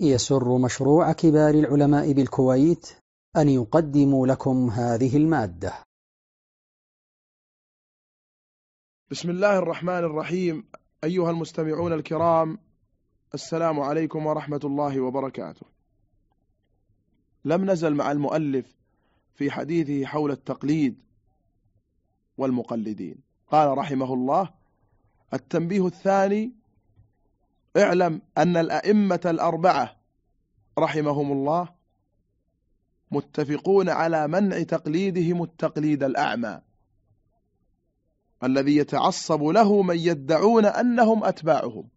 يسر مشروع كبار العلماء بالكويت أن يقدم لكم هذه المادة. بسم الله الرحمن الرحيم. أيها المستمعون الكرام السلام عليكم ورحمة الله وبركاته. لم نزل مع المؤلف في حديثه حول التقليد والمقلدين. قال رحمه الله التنبيه الثاني اعلم أن الأئمة الأربعة رحمهم الله متفقون على منع تقليدهم التقليد الأعمى الذي يتعصب له من يدعون أنهم أتباعهم.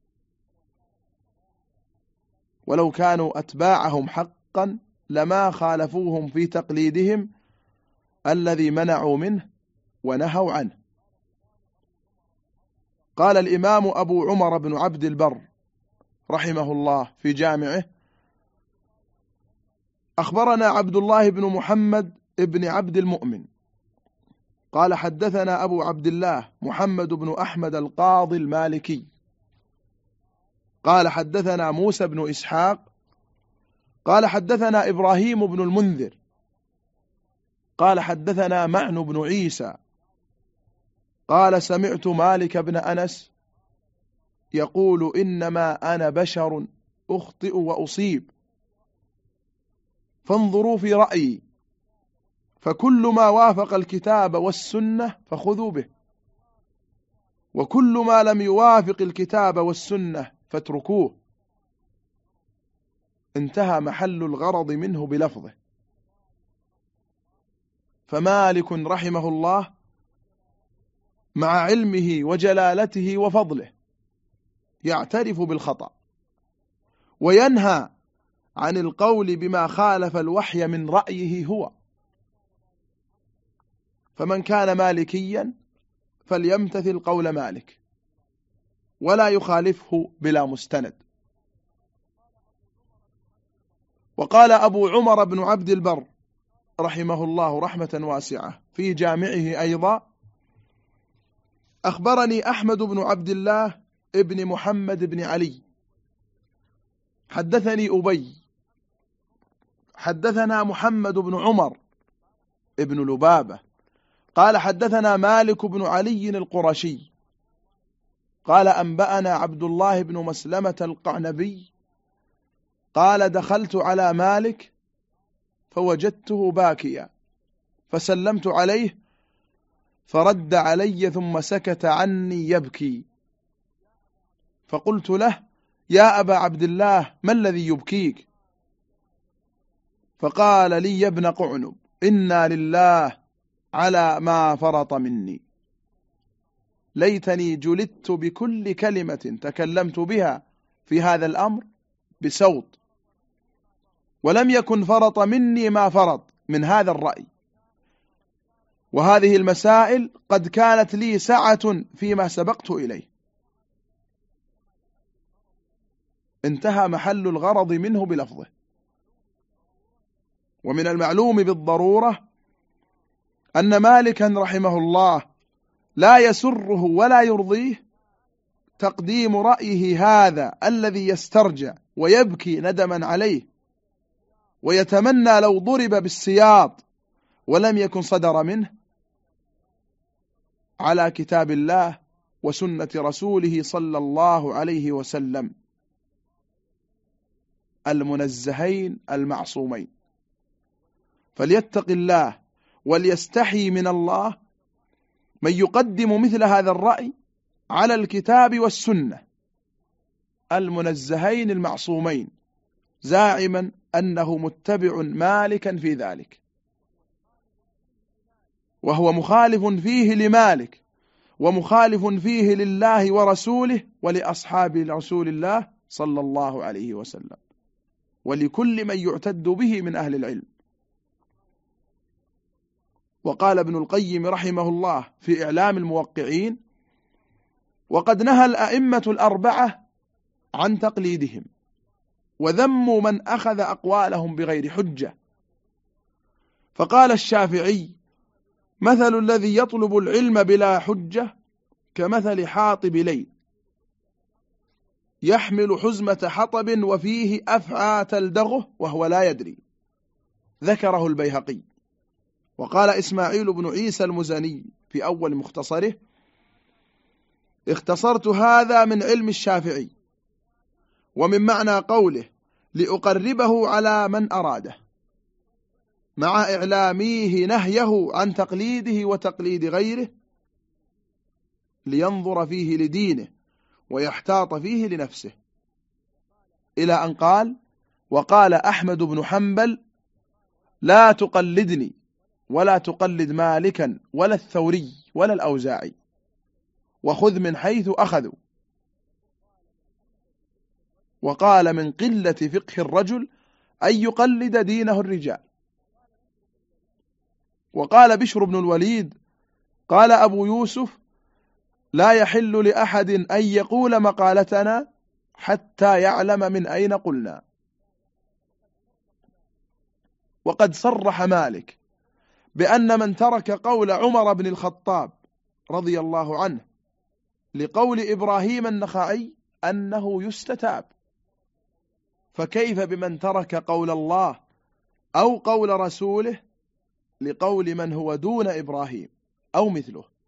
ولو كانوا أتباعهم حقا لما خالفوهم في تقليدهم الذي منعوا منه ونهوا عنه. قال الإمام أبو عمر بن عبد البر رحمه الله في جامعه. أخبرنا عبد الله بن محمد ابن عبد المؤمن. قال حدثنا أبو عبد الله محمد بن أحمد القاضي المالكي. قال حدثنا موسى بن إسحاق. قال حدثنا إبراهيم بن المنذر. قال حدثنا معن بن عيسى. قال سمعت مالك بن أنس. يقول إنما أنا بشر أخطئ وأصيب. فانظروا في رأيي. فكل ما وافق الكتاب والسنة فخذوا به. وكل ما لم يوافق الكتاب والسنة فاتركوه. انتهى محل الغرض منه بلفظه. فمالك رحمه الله مع علمه وجلالته وفضله. يعترف بالخطأ وينهى عن القول بما خالف الوحي من رأيه هو. فمن كان مالكيا فليمتثل قول مالك ولا يخالفه بلا مستند. وقال أبو عمر بن عبد البر رحمه الله رحمة واسعة في جامعه أيضا أخبرني أحمد بن عبد الله ابن محمد بن علي. حدثني أبي. حدثنا محمد بن عمر ابن لبابة. قال حدثنا مالك بن علي القرشي. قال أنبأنا عبد الله بن مسلمة القعنبي. قال دخلت على مالك فوجدته باكيا. فسلمت عليه فرد علي ثم سكت عني يبكي. فقلت له يا أبا عبد الله ما الذي يبكيك؟ فقال لي يا ابن قعنب إنا لله على ما فرط مني. ليتني جلدت بكل كلمة تكلمت بها في هذا الأمر بسوط ولم يكن فرط مني ما فرط من هذا الرأي. وهذه المسائل قد كانت لي سعة فيما سبقت إليه. انتهى محل الغرض منه بلفظه. ومن المعلوم بالضرورة أن مالكا رحمه الله لا يسره ولا يرضيه تقديم رأيه هذا الذي يسترجع ويبكي ندما عليه ويتمنى لو ضرب بالسياط ولم يكن صدر منه على كتاب الله وسنة رسوله صلى الله عليه وسلم. المنزهين المعصومين. فليتق الله وليستحي من الله من يقدم مثل هذا الرأي على الكتاب والسنة. المنزهين المعصومين زاعما أنه متبع مالكا في ذلك. وهو مخالف فيه لمالك ومخالف فيه لله ورسوله ولأصحاب رسول الله صلى الله عليه وسلم. ولكل من يعتد به من أهل العلم. وقال ابن القيم رحمه الله في إعلام الموقعين وقد نهى الأئمة الأربعة عن تقليدهم وذموا من أخذ أقوالهم بغير حجة. فقال الشافعي مثل الذي يطلب العلم بلا حجة كمثل حاطب ليل. يحمل حزمة حطب وفيه أفعى تلدغه وهو لا يدري. ذكره البيهقي. وقال إسماعيل بن عيسى المزني في أول مختصره اختصرت هذا من علم الشافعي ومن معنى قوله لأقربه على من أراده مع إعلاميه نهيه عن تقليده وتقليد غيره لينظر فيه لدينه ويحتاط فيه لنفسه. إلى أن قال وقال أحمد بن حنبل لا تقلدني ولا تقلد مالكا ولا الثوري ولا الأوزاعي وخذ من حيث أخذوا وقال من قلة فقه الرجل أن يقلد دينه الرجال. وقال بشر بن الوليد قال أبو يوسف لا يحل لأحد أن يقول مقالتنا حتى يعلم من أين قلنا. وقد صرح مالك بأن من ترك قول عمر بن الخطاب رضي الله عنه لقول إبراهيم النخعي أنه يستتاب. فكيف بمن ترك قول الله أو قول رسوله لقول من هو دون إبراهيم أو مثله؟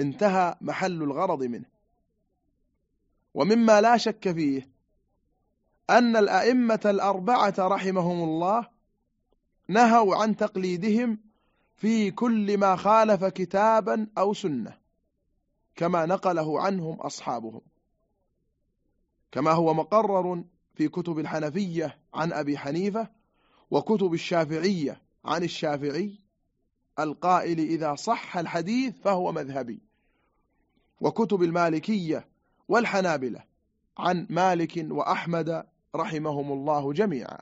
انتهى محل الغرض منه. ومما لا شك فيه أن الأئمة الأربعة رحمهم الله نهوا عن تقليدهم في كل ما خالف كتابا أو سنة كما نقله عنهم أصحابهم. كما هو مقرر في كتب الحنفية عن أبي حنيفة وكتب الشافعية عن الشافعي القائل إذا صح الحديث فهو مذهبي. وكتب المالكية والحنابلة عن مالك وأحمد رحمهم الله جميعا.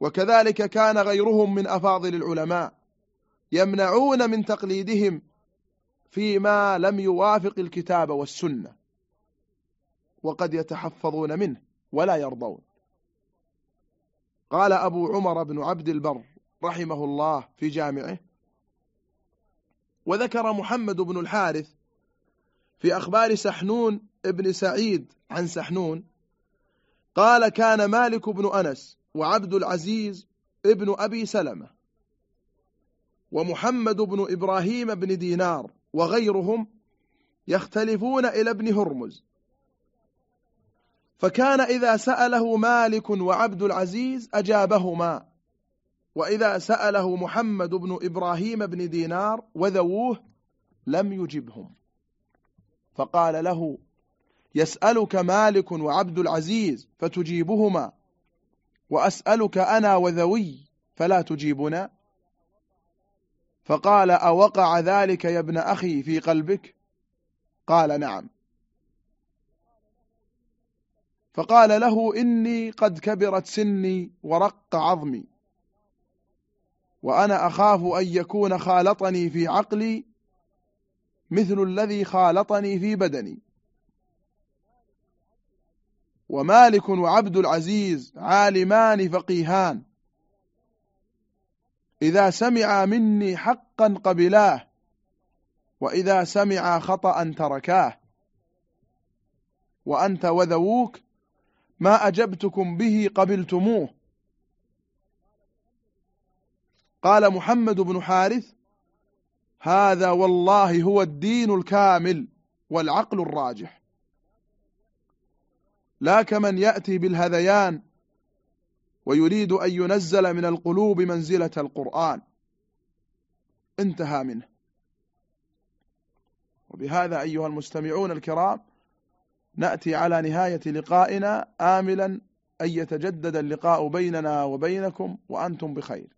وكذلك كان غيرهم من أفاضل العلماء يمنعون من تقليدهم فيما لم يوافق الكتاب والسنة وقد يتحفظون منه ولا يرضون. قال أبو عمر بن عبد البر رحمه الله في جامعه. وذكر محمد بن الحارث في أخبار سحنون ابن سعيد عن سحنون قال كان مالك بن أنس وعبد العزيز ابن أبي سلمة ومحمد بن إبراهيم بن دينار وغيرهم يختلفون إلى ابن هرمز. فكان إذا سأله مالك وعبد العزيز أجابهما وإذا سأله محمد بن إبراهيم بن دينار وذووه لم يجبهم. فقال له يسألك مالك وعبد العزيز فتجيبهما وأسألك أنا وذوي فلا تجيبنا؟ فقال أوقع ذلك يا ابن أخي في قلبك؟ قال نعم. فقال له إني قد كبرت سني ورق عظمي. وأنا أخاف أن يكون خالطني في عقلي مثل الذي خالطني في بدني. ومالك وعبد العزيز عالمان فقيهان. إذا سمع مني حقا قبلاه وإذا سمع خطأ تركاه. وأنت وذووك ما أجبتكم به قبلتموه. قال محمد بن حارث هذا والله هو الدين الكامل والعقل الراجح. لا كمن يأتي بالهذيان ويريد أن ينزل من القلوب منزلة القرآن. انتهى منه. وبهذا أيها المستمعون الكرام نأتي على نهاية لقائنا. آملا أن يتجدد اللقاء بيننا وبينكم وأنتم بخير.